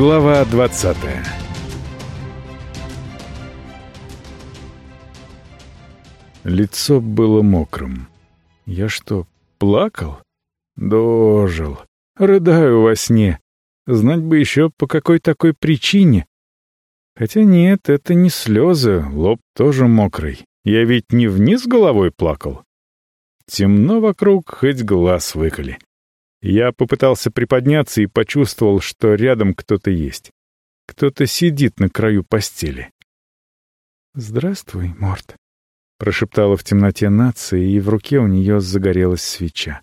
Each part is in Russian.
Глава 20 Лицо было мокрым. Я что, плакал? Дожил. Рыдаю во сне. Знать бы еще, по какой такой причине. Хотя нет, это не слезы, лоб тоже мокрый. Я ведь не вниз головой плакал. Темно вокруг, хоть глаз выколи. Я попытался приподняться и почувствовал, что рядом кто-то есть. Кто-то сидит на краю постели. «Здравствуй, Морт», — прошептала в темноте нация, и в руке у нее загорелась свеча.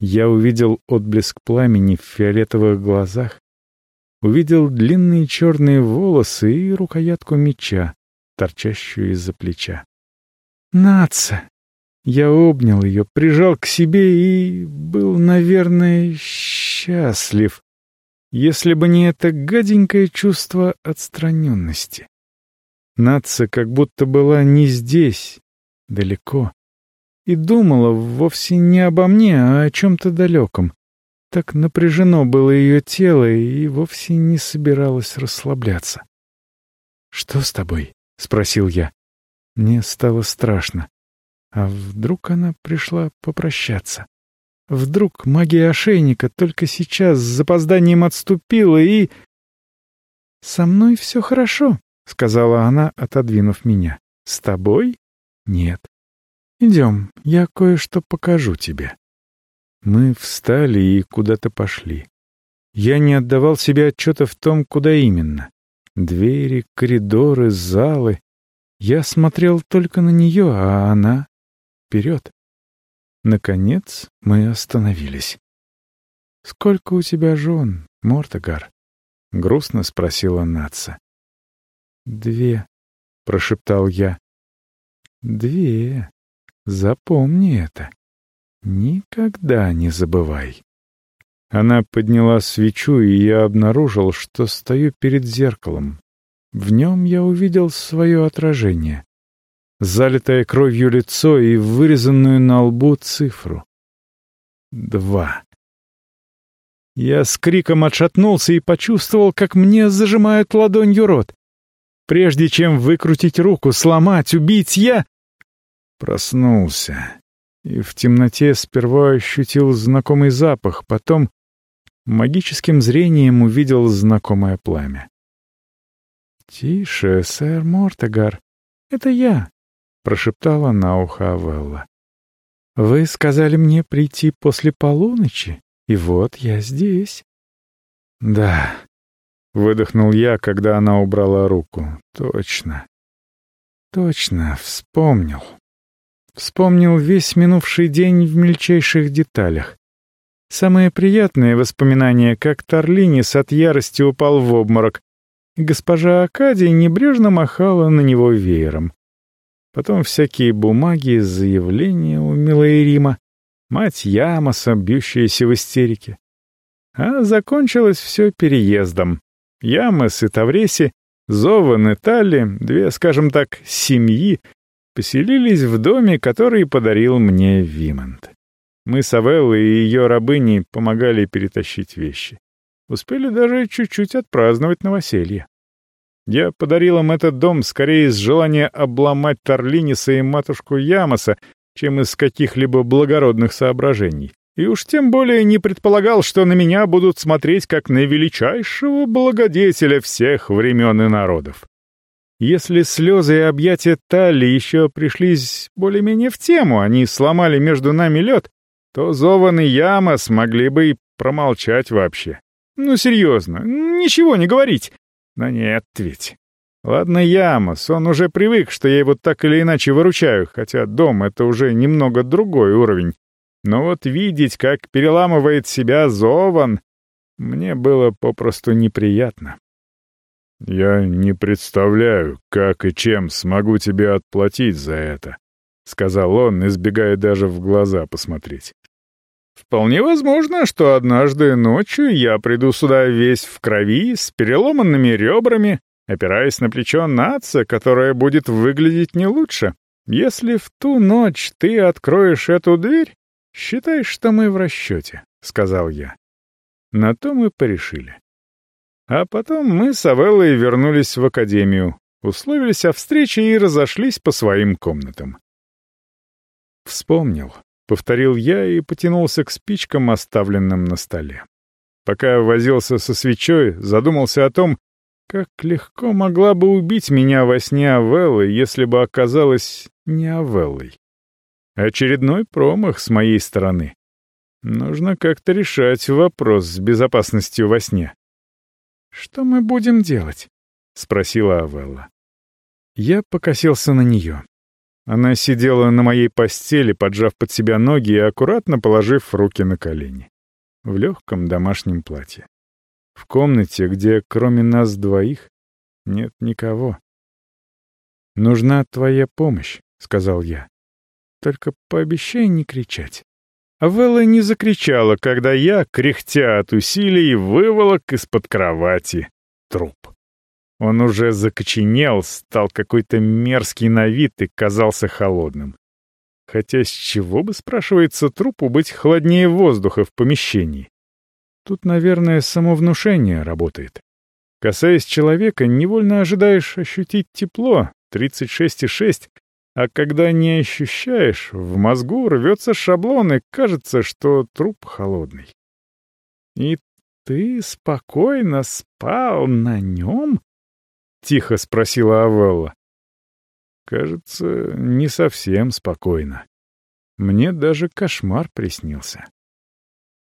Я увидел отблеск пламени в фиолетовых глазах, увидел длинные черные волосы и рукоятку меча, торчащую из-за плеча. «Наца!» Я обнял ее, прижал к себе и был, наверное, счастлив, если бы не это гаденькое чувство отстраненности. Наца как будто была не здесь, далеко, и думала вовсе не обо мне, а о чем-то далеком. Так напряжено было ее тело и вовсе не собиралась расслабляться. «Что с тобой?» — спросил я. Мне стало страшно. А вдруг она пришла попрощаться? Вдруг магия ошейника только сейчас с запозданием отступила и... «Со мной все хорошо», — сказала она, отодвинув меня. «С тобой? Нет. Идем, я кое-что покажу тебе». Мы встали и куда-то пошли. Я не отдавал себе отчета в том, куда именно. Двери, коридоры, залы. Я смотрел только на нее, а она вперед. Наконец мы остановились. «Сколько у тебя жен, Мортогар?» — грустно спросила Натса. «Две», — прошептал я. «Две. Запомни это. Никогда не забывай». Она подняла свечу, и я обнаружил, что стою перед зеркалом. В нем я увидел свое отражение залитое кровью лицо и вырезанную на лбу цифру. Два. Я с криком отшатнулся и почувствовал, как мне зажимают ладонью рот. Прежде чем выкрутить руку, сломать, убить, я... Проснулся. И в темноте сперва ощутил знакомый запах, потом магическим зрением увидел знакомое пламя. «Тише, сэр Мортегар, это я, прошептала на ухо Авелла. «Вы сказали мне прийти после полуночи, и вот я здесь». «Да», — выдохнул я, когда она убрала руку. «Точно. Точно, вспомнил. Вспомнил весь минувший день в мельчайших деталях. Самое приятное воспоминание, как Торлинис от ярости упал в обморок, и госпожа Акадия небрежно махала на него веером. Потом всякие бумаги, заявления у милой Рима, мать Ямоса, бьющаяся в истерике. А закончилось все переездом. Ямос и Тавреси, Зован и Талли, две, скажем так, семьи, поселились в доме, который подарил мне Вимонт. Мы с Авеллой и ее рабыней помогали перетащить вещи. Успели даже чуть-чуть отпраздновать новоселье. Я подарил им этот дом скорее из желания обломать Торлиниса и матушку Ямоса, чем из каких-либо благородных соображений. И уж тем более не предполагал, что на меня будут смотреть как на величайшего благодетеля всех времен и народов. Если слезы и объятия Талли еще пришлись более-менее в тему, они сломали между нами лед, то Зован и Яма смогли бы и промолчать вообще. Ну, серьезно, ничего не говорить. Но нет ведь. Ладно, Ямос, он уже привык, что я его так или иначе выручаю, хотя дом — это уже немного другой уровень. Но вот видеть, как переламывает себя Зован, мне было попросту неприятно. «Я не представляю, как и чем смогу тебе отплатить за это», — сказал он, избегая даже в глаза посмотреть. Вполне возможно, что однажды ночью я приду сюда весь в крови, с переломанными ребрами, опираясь на плечо наца, которая будет выглядеть не лучше. Если в ту ночь ты откроешь эту дверь, считай, что мы в расчете, — сказал я. На то мы порешили. А потом мы с Авеллой вернулись в академию, условились о встрече и разошлись по своим комнатам. «Вспомнил», — повторил я и потянулся к спичкам, оставленным на столе. Пока возился со свечой, задумался о том, как легко могла бы убить меня во сне Авеллы, если бы оказалась не Авеллой. Очередной промах с моей стороны. Нужно как-то решать вопрос с безопасностью во сне. «Что мы будем делать?» — спросила Авелла. Я покосился на нее. Она сидела на моей постели, поджав под себя ноги и аккуратно положив руки на колени. В легком домашнем платье. В комнате, где кроме нас двоих нет никого. «Нужна твоя помощь», — сказал я. «Только пообещай не кричать». Авелла не закричала, когда я, кряхтя от усилий, выволок из-под кровати труп. Он уже закоченел, стал какой-то мерзкий на вид и казался холодным. Хотя с чего бы, спрашивается, трупу быть холоднее воздуха в помещении? Тут, наверное, самовнушение работает. Касаясь человека, невольно ожидаешь ощутить тепло, 36,6, а когда не ощущаешь, в мозгу рвется шаблон, и кажется, что труп холодный. «И ты спокойно спал на нем?» — тихо спросила Авелла. «Кажется, не совсем спокойно. Мне даже кошмар приснился».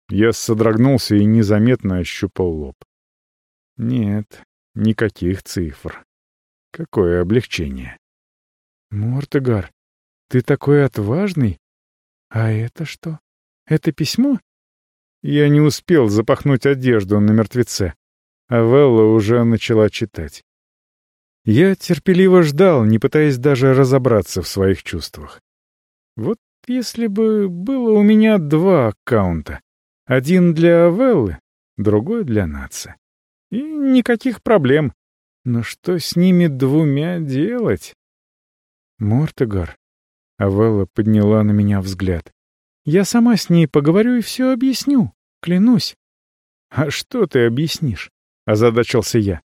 Я содрогнулся и незаметно ощупал лоб. Нет, никаких цифр. Какое облегчение. Мортегар, ты такой отважный. А это что? Это письмо? Я не успел запахнуть одежду на мертвеце, а Велла уже начала читать. Я терпеливо ждал, не пытаясь даже разобраться в своих чувствах. Вот если бы было у меня два аккаунта, один для Авеллы, другой для Натса. И никаких проблем. Но что с ними двумя делать? Мортегар. Авелла подняла на меня взгляд. Я сама с ней поговорю и все объясню, клянусь. А что ты объяснишь? Озадачился я.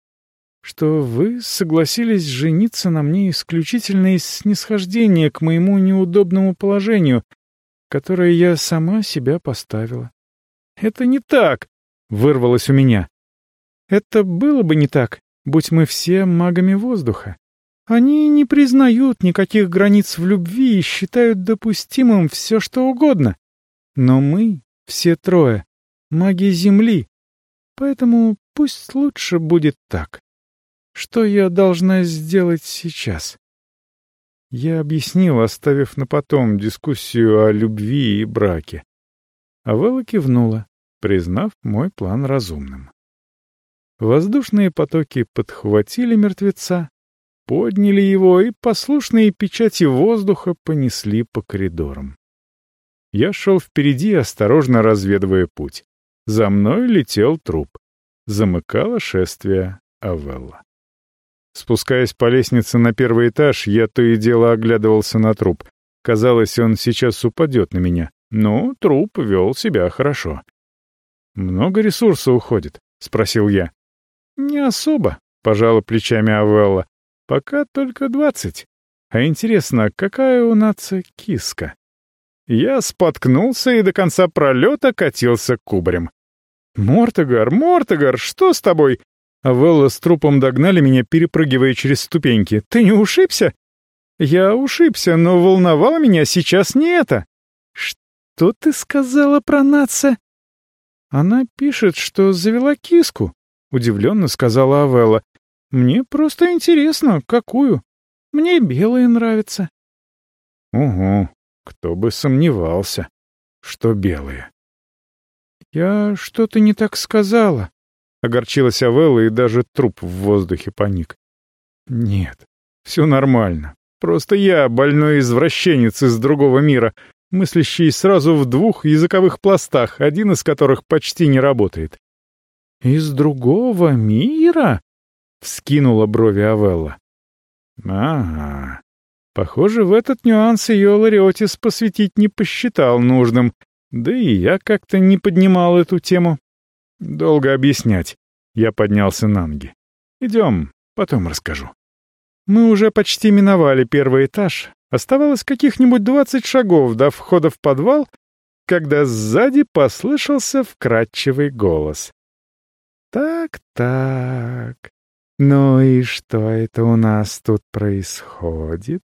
Что вы согласились жениться на мне исключительно из снисхождения к моему неудобному положению, которое я сама себя поставила. «Это не так!» — вырвалось у меня. «Это было бы не так, будь мы все магами воздуха. Они не признают никаких границ в любви и считают допустимым все, что угодно. Но мы, все трое, маги Земли, поэтому пусть лучше будет так. Что я должна сделать сейчас?» Я объяснил, оставив на потом дискуссию о любви и браке. Авелла кивнула, признав мой план разумным. Воздушные потоки подхватили мертвеца, подняли его и послушные печати воздуха понесли по коридорам. Я шел впереди, осторожно разведывая путь. За мной летел труп. Замыкало шествие Авелла. Спускаясь по лестнице на первый этаж, я то и дело оглядывался на труп. Казалось, он сейчас упадет на меня. Но труп вел себя хорошо. «Много ресурса уходит?» — спросил я. «Не особо», — пожала плечами Авелла. «Пока только двадцать. А интересно, какая у нации киска?» Я споткнулся и до конца пролета катился кубарем. «Мортогар, Мортогар, что с тобой?» Авелла с трупом догнали меня, перепрыгивая через ступеньки. «Ты не ушибся?» «Я ушибся, но волновало меня сейчас не это». «Что ты сказала про наца?» «Она пишет, что завела киску», — удивленно сказала Авелла. «Мне просто интересно, какую. Мне белые нравятся». «Угу, кто бы сомневался, что белые». «Я что-то не так сказала», — огорчилась Авелла, и даже труп в воздухе паник. «Нет, все нормально. Просто я больной извращенец из другого мира, мыслящий сразу в двух языковых пластах, один из которых почти не работает. «Из другого мира?» — вскинула брови Авелла. «Ага. Похоже, в этот нюанс ее Лариотис посвятить не посчитал нужным, да и я как-то не поднимал эту тему. Долго объяснять. Я поднялся на ноги. «Идем, потом расскажу». Мы уже почти миновали первый этаж. Оставалось каких-нибудь двадцать шагов до входа в подвал, когда сзади послышался вкрадчивый голос. «Так-так, ну и что это у нас тут происходит?»